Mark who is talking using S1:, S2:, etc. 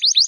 S1: you